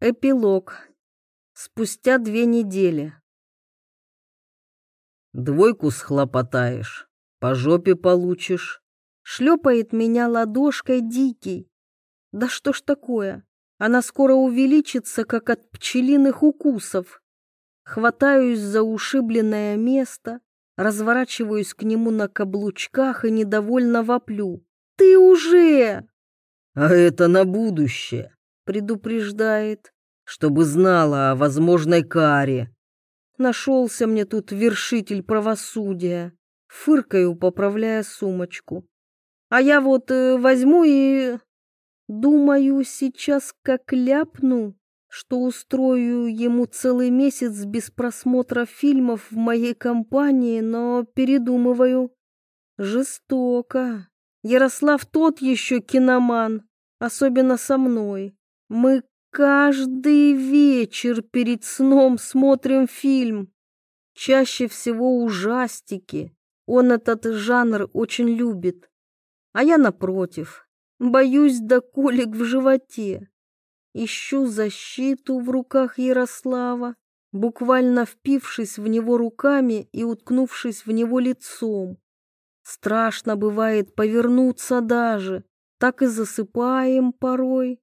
Эпилог. Спустя две недели. Двойку схлопотаешь, по жопе получишь. Шлепает меня ладошкой дикий. Да что ж такое? Она скоро увеличится, как от пчелиных укусов. Хватаюсь за ушибленное место, разворачиваюсь к нему на каблучках и недовольно воплю. «Ты уже!» А это на будущее предупреждает, чтобы знала о возможной каре. Нашелся мне тут вершитель правосудия. Фыркаю, поправляя сумочку. А я вот э, возьму и... Думаю, сейчас как ляпну, что устрою ему целый месяц без просмотра фильмов в моей компании, но передумываю. Жестоко. Ярослав тот еще киноман, особенно со мной. Мы каждый вечер перед сном смотрим фильм. Чаще всего ужастики. Он этот жанр очень любит. А я, напротив, боюсь до колик в животе. Ищу защиту в руках Ярослава, буквально впившись в него руками и уткнувшись в него лицом. Страшно бывает повернуться даже, так и засыпаем порой.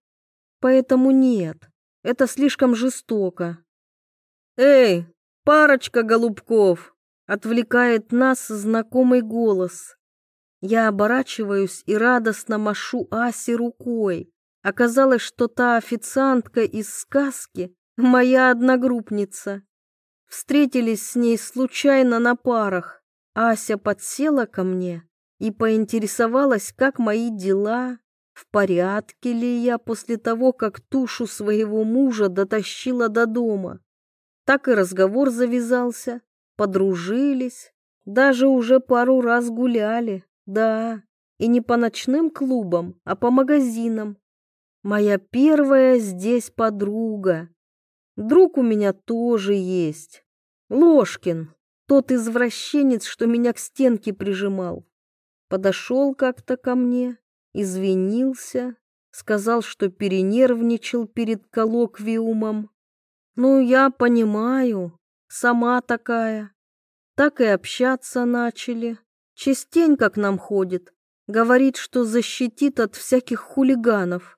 Поэтому нет, это слишком жестоко. «Эй, парочка голубков!» — отвлекает нас знакомый голос. Я оборачиваюсь и радостно машу Асе рукой. Оказалось, что та официантка из сказки — моя одногруппница. Встретились с ней случайно на парах. Ася подсела ко мне и поинтересовалась, как мои дела, в порядке ли я после того, как тушу своего мужа дотащила до дома. Так и разговор завязался, подружились, даже уже пару раз гуляли, да, и не по ночным клубам, а по магазинам. Моя первая здесь подруга. Друг у меня тоже есть. Ложкин, тот извращенец, что меня к стенке прижимал. Подошел как-то ко мне, извинился, сказал, что перенервничал перед коллоквиумом. Ну, я понимаю, сама такая. Так и общаться начали. Частенько к нам ходит, говорит, что защитит от всяких хулиганов.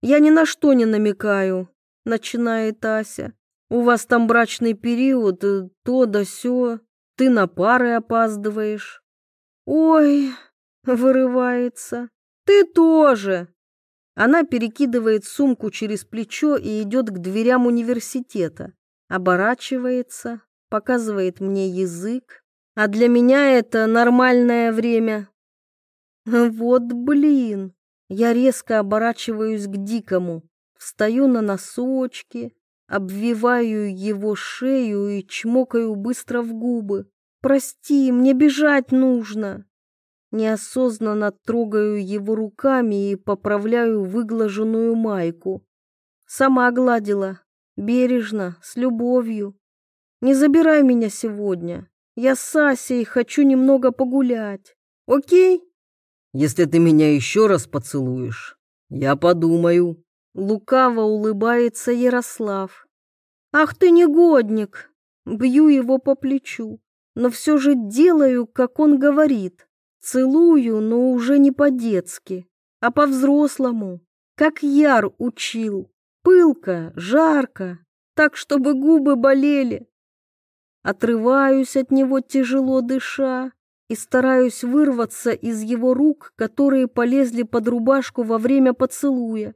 Я ни на что не намекаю, начинает Ася. У вас там брачный период, э, то да сё, ты на пары опаздываешь. Ой, Вырывается. Ты тоже. Она перекидывает сумку через плечо и идет к дверям университета. Оборачивается, показывает мне язык. А для меня это нормальное время. Вот блин. Я резко оборачиваюсь к дикому. Встаю на носочки, обвиваю его шею и чмокаю быстро в губы. «Прости, мне бежать нужно!» Неосознанно трогаю его руками и поправляю выглаженную майку. Сама гладила, бережно, с любовью. Не забирай меня сегодня. Я с Асей хочу немного погулять. Окей? Если ты меня еще раз поцелуешь, я подумаю. Лукаво улыбается Ярослав. Ах ты негодник! Бью его по плечу, но все же делаю, как он говорит. Целую, но уже не по-детски, а по-взрослому, как Яр учил. Пылко, жарко, так, чтобы губы болели. Отрываюсь от него, тяжело дыша, и стараюсь вырваться из его рук, которые полезли под рубашку во время поцелуя.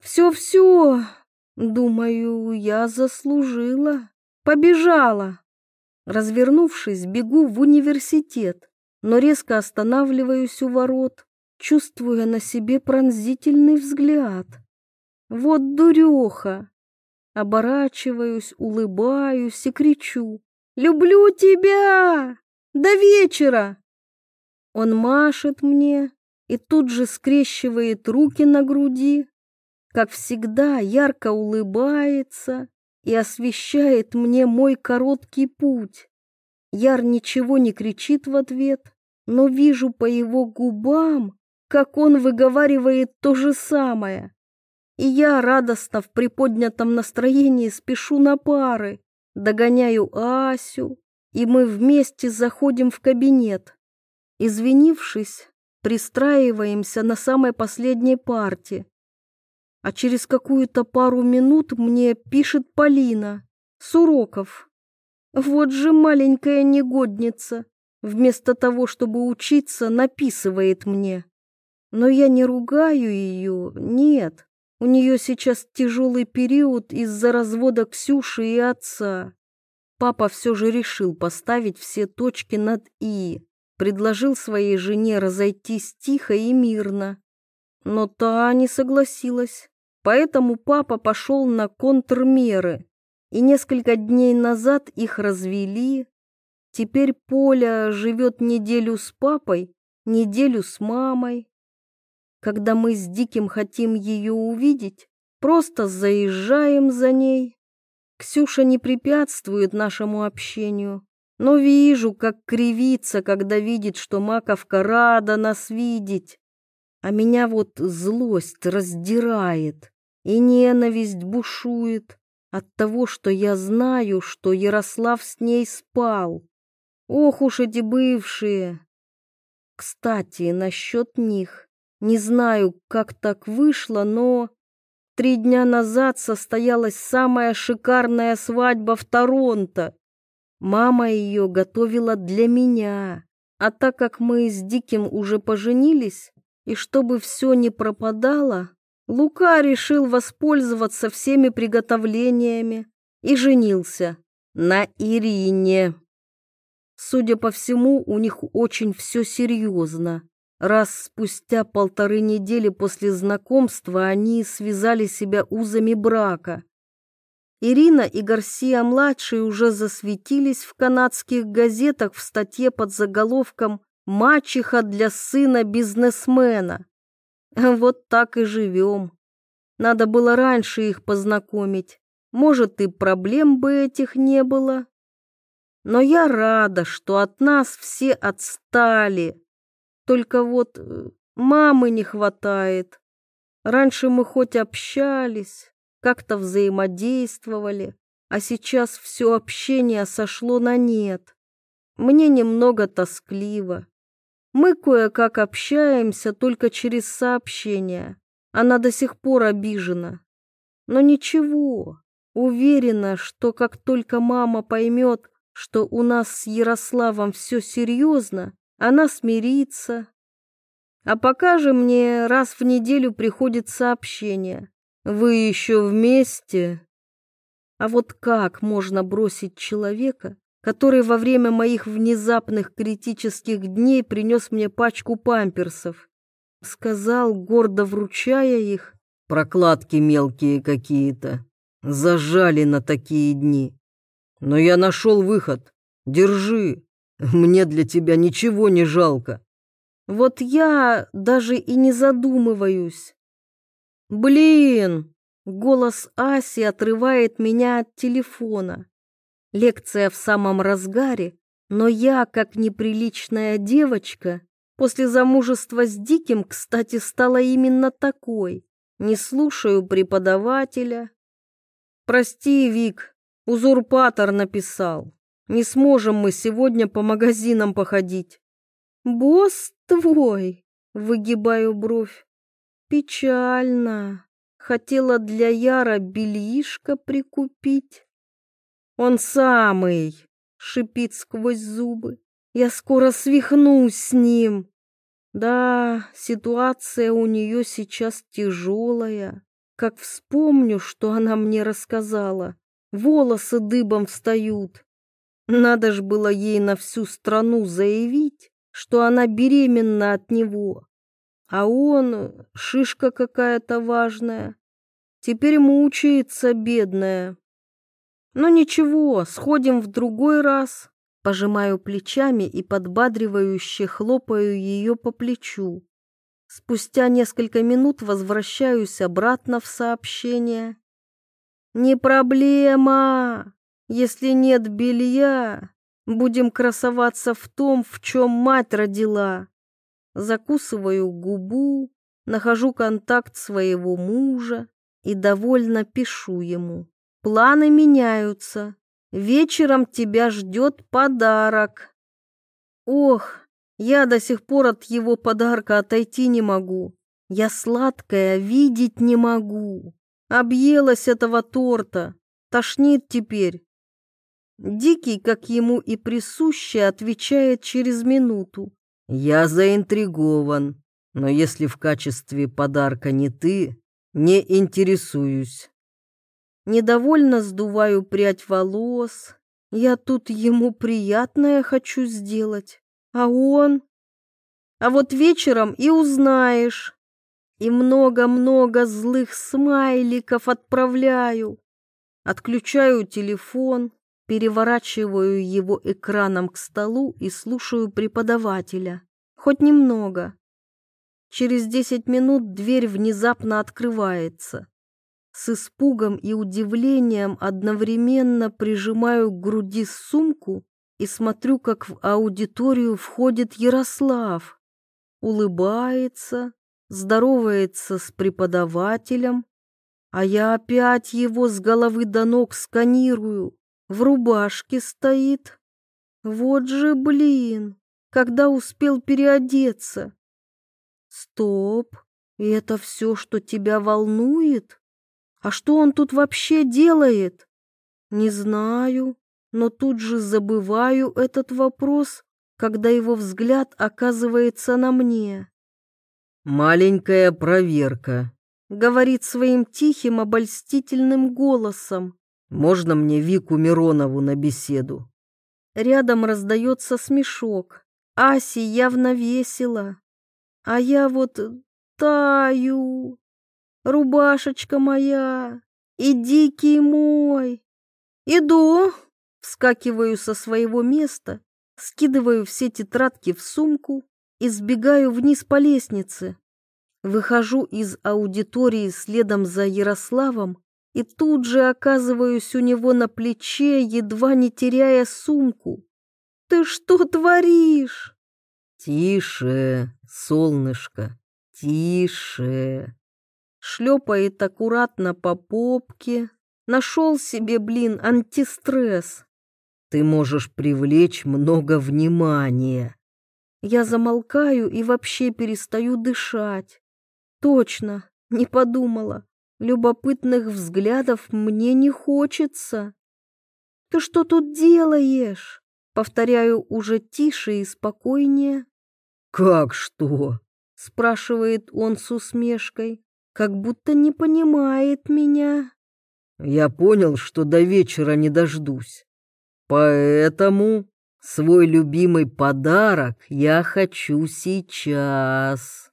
Все-все, думаю, я заслужила. Побежала. Развернувшись, бегу в университет но резко останавливаюсь у ворот, чувствуя на себе пронзительный взгляд. Вот дуреха! Оборачиваюсь, улыбаюсь и кричу. «Люблю тебя! До вечера!» Он машет мне и тут же скрещивает руки на груди, как всегда ярко улыбается и освещает мне мой короткий путь. Яр ничего не кричит в ответ, но вижу по его губам, как он выговаривает то же самое. и я радостно в приподнятом настроении спешу на пары, догоняю Асю, и мы вместе заходим в кабинет. Извинившись, пристраиваемся на самой последней парте. А через какую-то пару минут мне пишет Полина с уроков. Вот же маленькая негодница, вместо того, чтобы учиться, написывает мне. Но я не ругаю ее, нет. У нее сейчас тяжелый период из-за развода Ксюши и отца. Папа все же решил поставить все точки над «и», предложил своей жене разойтись тихо и мирно. Но та не согласилась, поэтому папа пошел на контрмеры, и несколько дней назад их развели. Теперь Поля живет неделю с папой, неделю с мамой. Когда мы с Диким хотим ее увидеть, просто заезжаем за ней. Ксюша не препятствует нашему общению, но вижу, как кривится, когда видит, что Маковка рада нас видеть. А меня вот злость раздирает, и ненависть бушует от того, что я знаю, что Ярослав с ней спал. Ох уж эти бывшие! Кстати, насчет них. Не знаю, как так вышло, но три дня назад состоялась самая шикарная свадьба в Торонто. Мама ее готовила для меня, а так как мы с Диким уже поженились, и чтобы все не пропадало, Лука решил воспользоваться всеми приготовлениями и женился на Ирине. Судя по всему, у них очень все серьезно. Раз спустя полторы недели после знакомства они связали себя узами брака. Ирина и Гарсия-младший уже засветились в канадских газетах в статье под заголовком «Мачеха для сына бизнесмена». Вот так и живем. Надо было раньше их познакомить. Может, и проблем бы этих не было. Но я рада, что от нас все отстали. Только вот э, мамы не хватает. Раньше мы хоть общались, как-то взаимодействовали, а сейчас все общение сошло на нет. Мне немного тоскливо. Мы кое-как общаемся только через сообщения. Она до сих пор обижена. Но ничего, уверена, что как только мама поймет, что у нас с Ярославом все серьезно, она смирится. А пока же мне раз в неделю приходит сообщение. Вы еще вместе? А вот как можно бросить человека, который во время моих внезапных критических дней принес мне пачку памперсов? Сказал, гордо вручая их. Прокладки мелкие какие-то. Зажали на такие дни. Но я нашел выход. Держи. Мне для тебя ничего не жалко. Вот я даже и не задумываюсь. Блин, голос Аси отрывает меня от телефона. Лекция в самом разгаре, но я, как неприличная девочка, после замужества с Диким, кстати, стала именно такой. Не слушаю преподавателя. Прости, Вик, узурпатор написал. Не сможем мы сегодня по магазинам походить. Босс твой, выгибаю бровь. Печально. Хотела для Яра бельишко прикупить. Он самый, шипит сквозь зубы. Я скоро свихнусь с ним. Да, ситуация у нее сейчас тяжелая. Как вспомню, что она мне рассказала, волосы дыбом встают. Надо ж было ей на всю страну заявить, что она беременна от него. А он, шишка какая-то важная, теперь мучается, бедная. Но ничего, сходим в другой раз. Пожимаю плечами и подбадривающе хлопаю ее по плечу. Спустя несколько минут возвращаюсь обратно в сообщение. «Не проблема!» Если нет белья, будем красоваться в том, в чем мать родила. Закусываю губу, нахожу контакт своего мужа, и довольно пишу ему. Планы меняются. Вечером тебя ждет подарок. Ох, я до сих пор от его подарка отойти не могу. Я сладкое видеть не могу. Объелась этого торта. Тошнит теперь. Дикий, как ему и присуще, отвечает через минуту. «Я заинтригован, но если в качестве подарка не ты, не интересуюсь». Недовольно сдуваю прядь волос. Я тут ему приятное хочу сделать. А он? А вот вечером и узнаешь. И много-много злых смайликов отправляю. Отключаю телефон, переворачиваю его экраном к столу и слушаю преподавателя. Хоть немного. Через десять минут дверь внезапно открывается. С испугом и удивлением одновременно прижимаю к груди сумку и смотрю, как в аудиторию входит Ярослав. Улыбается, здоровается с преподавателем, а я опять его с головы до ног сканирую, в рубашке стоит. Вот же, блин, когда успел переодеться. Стоп, это все, что тебя волнует? А что он тут вообще делает? Не знаю, но тут же забываю этот вопрос, когда его взгляд оказывается на мне. «Маленькая проверка», — говорит своим тихим обольстительным голосом. «Можно мне Вику Миронову на беседу?» Рядом раздается смешок. Аси явно весело. А я вот таю рубашечка моя, и дикий мой. Иду, вскакиваю со своего места, скидываю все тетрадки в сумку и сбегаю вниз по лестнице. Выхожу из аудитории следом за Ярославом и тут же оказываюсь у него на плече, едва не теряя сумку. «Ты что творишь?» «Тише, солнышко, тише!» шлепает аккуратно по попке. Нашел себе, блин, антистресс. Ты можешь привлечь много внимания. Я замолкаю и вообще перестаю дышать. Точно, не подумала. Любопытных взглядов мне не хочется. Ты что тут делаешь? Повторяю уже тише и спокойнее. Как что? Спрашивает он с усмешкой как будто не понимает меня. Я понял, что до вечера не дождусь. Поэтому свой любимый подарок я хочу сейчас.